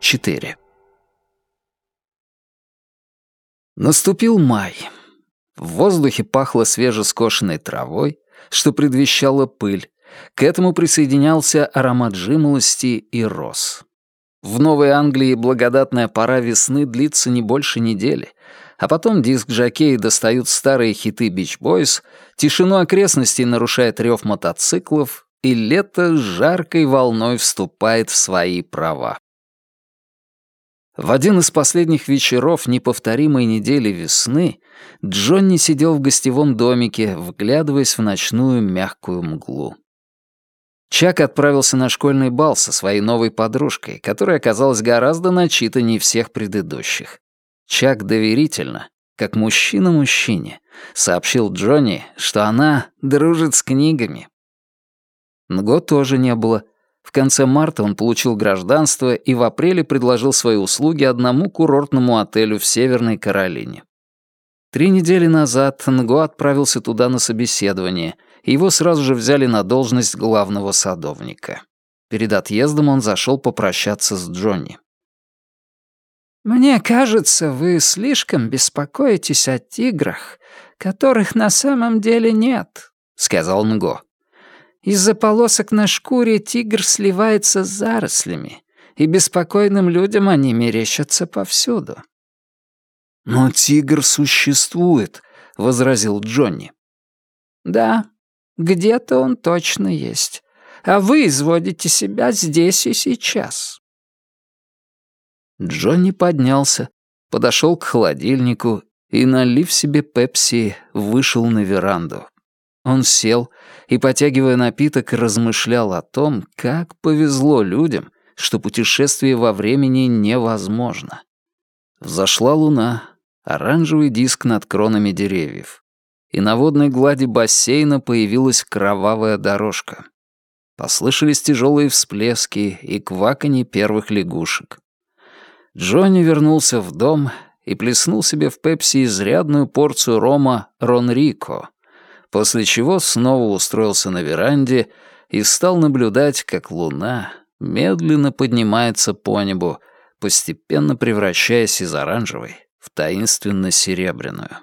24. Наступил май. В воздухе пахло свежескошенной травой, что предвещало пыль. К этому присоединялся аромат жимолости и роз. В Новой Англии благодатная пора весны длится не больше недели, а потом диск-жокеи достают старые хиты Beach Boys, тишину окрестностей нарушает рев мотоциклов, и лето жаркой волной вступает в свои права. В один из последних вечеров неповторимой недели весны Джонни сидел в гостевом домике, вглядываясь в ночную мягкую мглу. Чак отправился на школьный бал со своей новой подружкой, которая оказалась гораздо начитаннее всех предыдущих. Чак доверительно, как мужчина мужчине, сообщил Джонни, что она дружит с книгами. Нго тоже не было. В конце марта он получил гражданство и в апреле предложил свои услуги одному курортному отелю в Северной Каролине. Три недели назад Нго отправился туда на собеседование, и его сразу же взяли на должность главного садовника. Перед отъездом он зашел попрощаться с Джонни. «Мне кажется, вы слишком беспокоитесь о тиграх, которых на самом деле нет», — сказал Нго. «Из-за полосок на шкуре тигр сливается с зарослями, и беспокойным людям они мерещатся повсюду». «Но тигр существует», — возразил Джонни. «Да, где-то он точно есть, а вы изводите себя здесь и сейчас». Джонни поднялся, подошел к холодильнику и, налив себе пепси, вышел на веранду. Он сел и, потягивая напиток, размышлял о том, как повезло людям, что путешествие во времени невозможно. Взошла луна, оранжевый диск над кронами деревьев, и на водной глади бассейна появилась кровавая дорожка. Послышались тяжелые всплески и кваканье первых лягушек. Джонни вернулся в дом и плеснул себе в пепси изрядную порцию рома «Ронрико», после чего снова устроился на веранде и стал наблюдать, как луна медленно поднимается по небу, постепенно превращаясь из оранжевой в таинственно-серебряную.